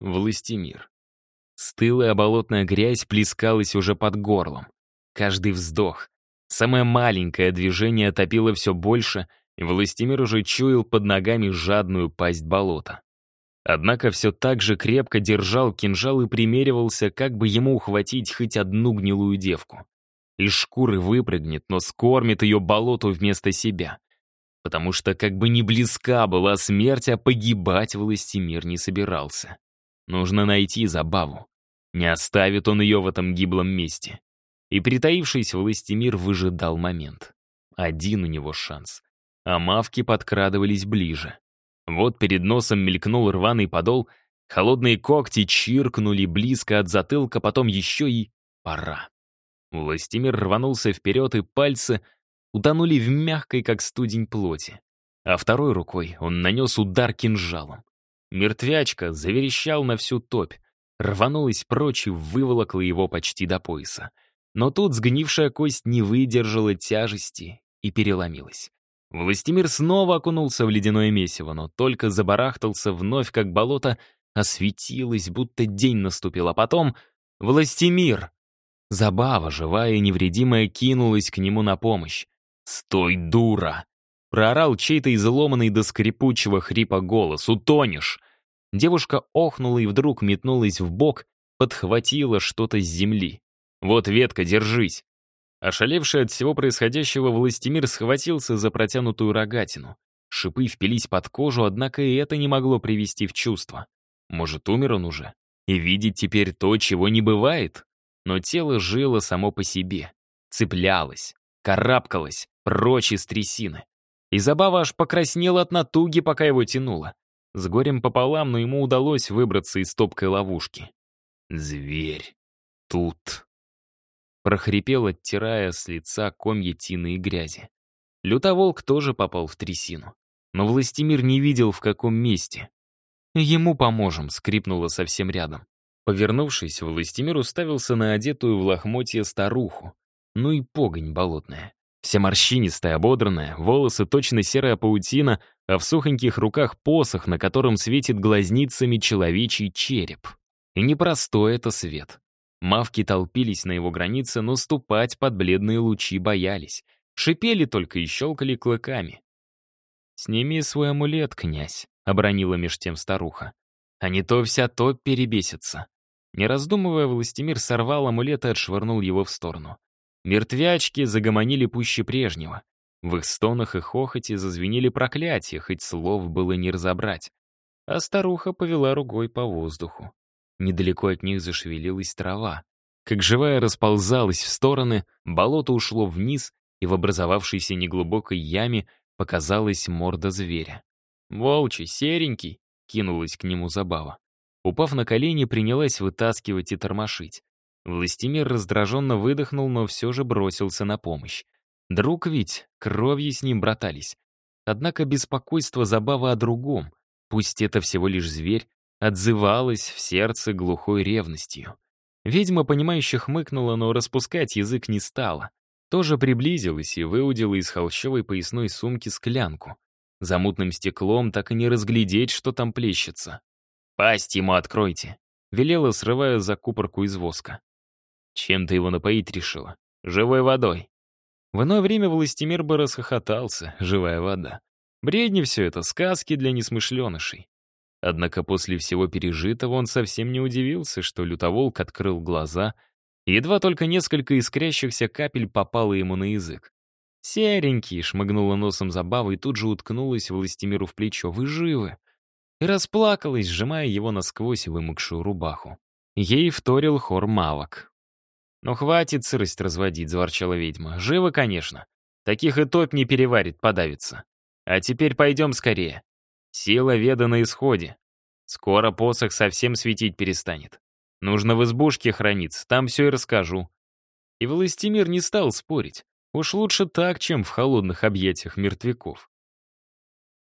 Властимир. Стылая болотная грязь плескалась уже под горлом. Каждый вздох, самое маленькое движение топило все больше, и Властимир уже чуял под ногами жадную пасть болота. Однако все так же крепко держал кинжал и примеривался, как бы ему ухватить хоть одну гнилую девку. Из шкуры выпрыгнет, но скормит ее болоту вместо себя. Потому что как бы не близка была смерть, а погибать Властимир не собирался. Нужно найти забаву. Не оставит он ее в этом гиблом месте. И притаившись, Властимир выжидал момент. Один у него шанс. А мавки подкрадывались ближе. Вот перед носом мелькнул рваный подол, холодные когти чиркнули близко от затылка, потом еще и пора. Властимир рванулся вперед, и пальцы утонули в мягкой, как студень плоти. А второй рукой он нанес удар кинжалом. Мертвячка заверещал на всю топь, рванулась прочь и выволокла его почти до пояса. Но тут сгнившая кость не выдержала тяжести и переломилась. Властимир снова окунулся в ледяное месиво, но только забарахтался вновь, как болото осветилось, будто день наступил, а потом «Властимир!» Забава, живая и невредимая, кинулась к нему на помощь. «Стой, дура!» Проорал чей-то изломанный до скрипучего хрипа голос. «Утонешь!» Девушка охнула и вдруг метнулась в бок, подхватила что-то с земли. «Вот ветка, держись!» Ошалевший от всего происходящего, Властимир схватился за протянутую рогатину. Шипы впились под кожу, однако и это не могло привести в чувство. Может, умер он уже? И видит теперь то, чего не бывает? Но тело жило само по себе. Цеплялось, карабкалось, прочь из трясины. И забава аж покраснела от натуги, пока его тянуло. С горем пополам, но ему удалось выбраться из топкой ловушки. «Зверь. Тут», прохрипел, оттирая с лица комья тины и грязи. Лютоволк тоже попал в трясину. Но Властимир не видел, в каком месте. «Ему поможем», — скрипнуло совсем рядом. Повернувшись, Властимир уставился на одетую в лохмотье старуху. Ну и погонь болотная. Вся морщинистая, ободранная, волосы точно серая паутина, а в сухоньких руках посох, на котором светит глазницами человечий череп. И непростой это свет. Мавки толпились на его границе, но ступать под бледные лучи боялись. Шипели только и щелкали клыками. «Сними свой амулет, князь», — обронила меж тем старуха. «А не то вся топ перебесится». Не раздумывая, Властимир сорвал амулет и отшвырнул его в сторону. Мертвячки загомонили пуще прежнего. В их стонах и хохоте зазвенели проклятия, хоть слов было не разобрать. А старуха повела рукой по воздуху. Недалеко от них зашевелилась трава. Как живая расползалась в стороны, болото ушло вниз, и в образовавшейся неглубокой яме показалась морда зверя. «Волчий, серенький!» — кинулась к нему забава. Упав на колени, принялась вытаскивать и тормошить. Властимир раздраженно выдохнул, но все же бросился на помощь. Друг ведь, кровью с ним братались. Однако беспокойство забава о другом. Пусть это всего лишь зверь, отзывалась в сердце глухой ревностью. Ведьма, понимающе хмыкнула, но распускать язык не стала. Тоже приблизилась и выудила из холщовой поясной сумки склянку. За мутным стеклом так и не разглядеть, что там плещется. «Пасть ему откройте», — велела, срывая закупорку из воска. «Чем ты его напоить решила? Живой водой». В иное время Властимир бы расхохотался, живая вода. Бредни все это, сказки для несмышленышей. Однако после всего пережитого он совсем не удивился, что лютоволк открыл глаза, и едва только несколько искрящихся капель попало ему на язык. «Серенький!» — шмыгнула носом забава и тут же уткнулась Властимиру в плечо. «Вы живы?» И расплакалась, сжимая его насквозь вымокшую рубаху. Ей вторил хор мавок. «Ну хватит сырость разводить», — заворчала ведьма. «Живо, конечно. Таких и тот не переварит, подавится. А теперь пойдем скорее. Сила веда на исходе. Скоро посох совсем светить перестанет. Нужно в избушке храниться, там все и расскажу. И Властимир не стал спорить. Уж лучше так, чем в холодных объятиях мертвяков.